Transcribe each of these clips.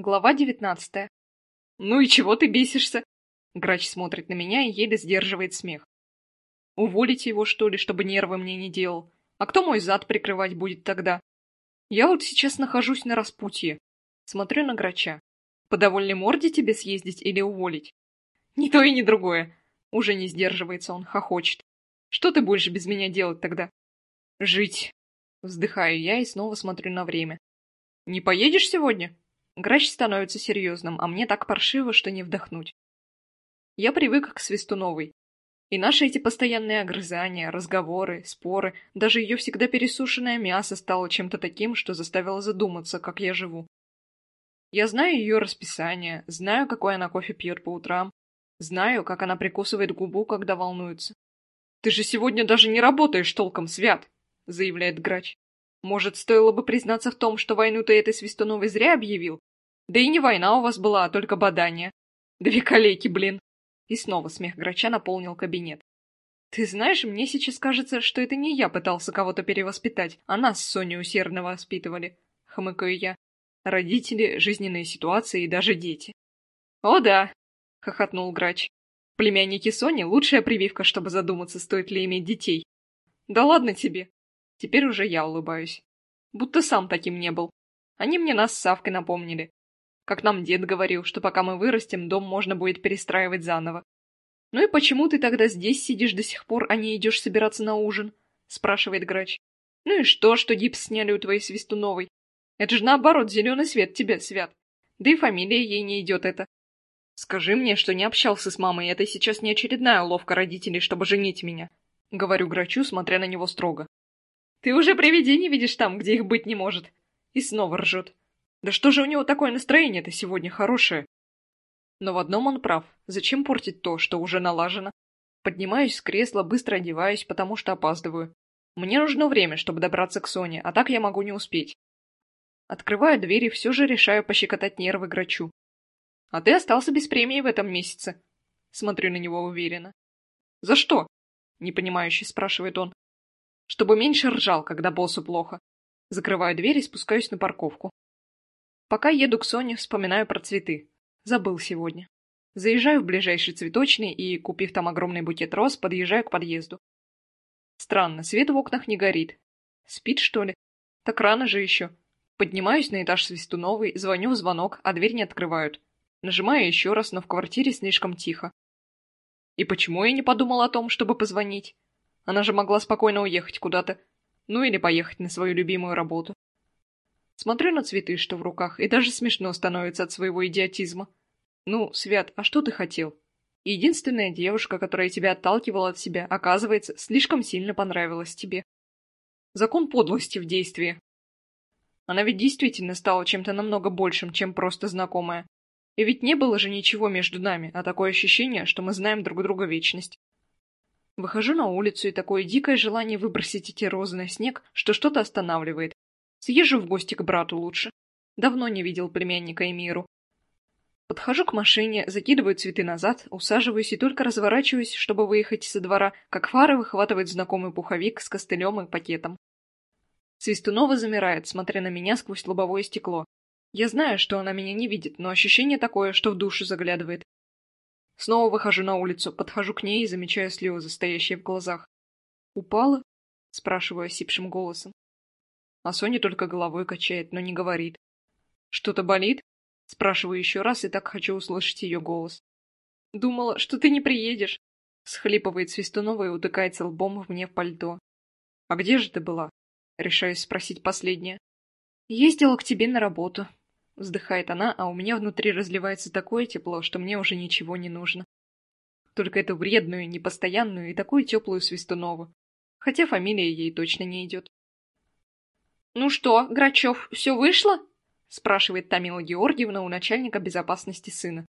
Глава девятнадцатая. «Ну и чего ты бесишься?» Грач смотрит на меня и еле сдерживает смех. «Уволить его, что ли, чтобы нервы мне не делал? А кто мой зад прикрывать будет тогда? Я вот сейчас нахожусь на распутье. Смотрю на Грача. По довольной морде тебе съездить или уволить? Ни то и ни другое. Уже не сдерживается он, хохочет. Что ты будешь без меня делать тогда? Жить. Вздыхаю я и снова смотрю на время. Не поедешь сегодня? Грач становится серьезным, а мне так паршиво, что не вдохнуть. Я привык к Свистуновой. И наши эти постоянные огрызания, разговоры, споры, даже ее всегда пересушенное мясо стало чем-то таким, что заставило задуматься, как я живу. Я знаю ее расписание, знаю, какой она кофе пьет по утрам, знаю, как она прикусывает губу, когда волнуется. «Ты же сегодня даже не работаешь толком, Свят!» — заявляет Грач. «Может, стоило бы признаться в том, что войну ты этой Свистуновой зря объявил? Да и не война у вас была, а только бадание. Две калеки, блин. И снова смех грача наполнил кабинет. Ты знаешь, мне сейчас кажется, что это не я пытался кого-то перевоспитать, а нас с Соней усердно воспитывали. Хмыкаю я. Родители, жизненные ситуации и даже дети. О да, хохотнул грач. Племянники Сони — лучшая прививка, чтобы задуматься, стоит ли иметь детей. Да ладно тебе. Теперь уже я улыбаюсь. Будто сам таким не был. Они мне нас с Савкой напомнили. Как нам дед говорил, что пока мы вырастем, дом можно будет перестраивать заново. «Ну и почему ты тогда здесь сидишь до сих пор, а не идешь собираться на ужин?» — спрашивает грач. «Ну и что, что гипс сняли у твоей Свистуновой? Это же наоборот зеленый свет тебе свят. Да и фамилия ей не идет это. Скажи мне, что не общался с мамой, это сейчас не очередная уловка родителей, чтобы женить меня. Говорю грачу, смотря на него строго. Ты уже привидений видишь там, где их быть не может. И снова ржет. Да что же у него такое настроение-то сегодня хорошее? Но в одном он прав. Зачем портить то, что уже налажено? Поднимаюсь с кресла, быстро одеваюсь, потому что опаздываю. Мне нужно время, чтобы добраться к Соне, а так я могу не успеть. Открываю дверь и все же решаю пощекотать нервы грачу. А ты остался без премии в этом месяце. Смотрю на него уверенно. За что? Непонимающе спрашивает он. Чтобы меньше ржал, когда боссу плохо. Закрываю дверь и спускаюсь на парковку. Пока еду к Соне, вспоминаю про цветы. Забыл сегодня. Заезжаю в ближайший цветочный и, купив там огромный букет роз, подъезжаю к подъезду. Странно, свет в окнах не горит. Спит, что ли? Так рано же еще. Поднимаюсь на этаж Свистуновой, звоню в звонок, а дверь не открывают. Нажимаю еще раз, но в квартире слишком тихо. И почему я не подумал о том, чтобы позвонить? Она же могла спокойно уехать куда-то. Ну или поехать на свою любимую работу. Смотрю на цветы, что в руках, и даже смешно становится от своего идиотизма. Ну, Свят, а что ты хотел? Единственная девушка, которая тебя отталкивала от себя, оказывается, слишком сильно понравилась тебе. Закон подлости в действии. Она ведь действительно стала чем-то намного большим, чем просто знакомая. И ведь не было же ничего между нами, а такое ощущение, что мы знаем друг друга вечность. Выхожу на улицу, и такое дикое желание выбросить эти розы на снег, что что-то останавливает, Съезжу в гости к брату лучше. Давно не видел племянника Эмиру. Подхожу к машине, закидываю цветы назад, усаживаюсь и только разворачиваюсь, чтобы выехать со двора, как фара выхватывает знакомый пуховик с костылем и пакетом. Свистунова замирает, смотря на меня сквозь лобовое стекло. Я знаю, что она меня не видит, но ощущение такое, что в душу заглядывает. Снова выхожу на улицу, подхожу к ней и замечаю слезы, стоящие в глазах. «Упала?» — спрашиваю осипшим голосом. А Соня только головой качает, но не говорит. «Что-то болит?» Спрашиваю еще раз и так хочу услышать ее голос. «Думала, что ты не приедешь!» Схлипывает Свистунова и утыкается лбом в мне в пальто. «А где же ты была?» Решаюсь спросить последнее. «Ездила к тебе на работу», — вздыхает она, а у меня внутри разливается такое тепло, что мне уже ничего не нужно. Только эту вредную, непостоянную и такую теплую Свистунову. Хотя фамилия ей точно не идет. «Ну что, Грачев, все вышло?» — спрашивает Тамила Георгиевна у начальника безопасности сына.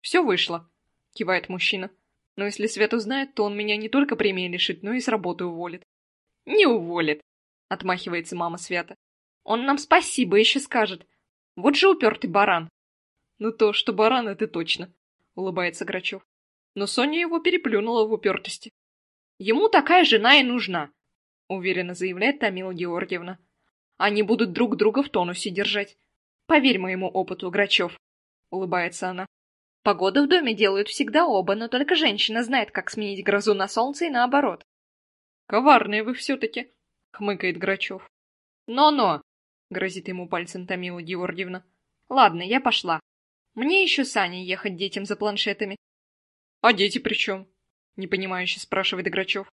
«Все вышло», — кивает мужчина. «Но если Свет узнает, то он меня не только премии лишит, но и с работы уволит». «Не уволит», — отмахивается мама Свята. «Он нам спасибо еще скажет. Вот же упертый баран». «Ну то, что баран, это точно», — улыбается Грачев. Но Соня его переплюнула в упертости. «Ему такая жена и нужна», — уверенно заявляет Тамила Георгиевна. Они будут друг друга в тонусе держать. Поверь моему опыту, Грачев, — улыбается она. Погоду в доме делают всегда оба, но только женщина знает, как сменить грозу на солнце и наоборот. Коварные вы все-таки, — хмыкает Грачев. Но-но, — грозит ему пальцем Томила Георгиевна. Ладно, я пошла. Мне еще с Аней ехать детям за планшетами. А дети при чем? — непонимающе спрашивает Грачев.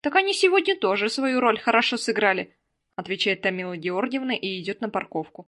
Так они сегодня тоже свою роль хорошо сыграли, — отвечает Томила Георгиевна и идет на парковку.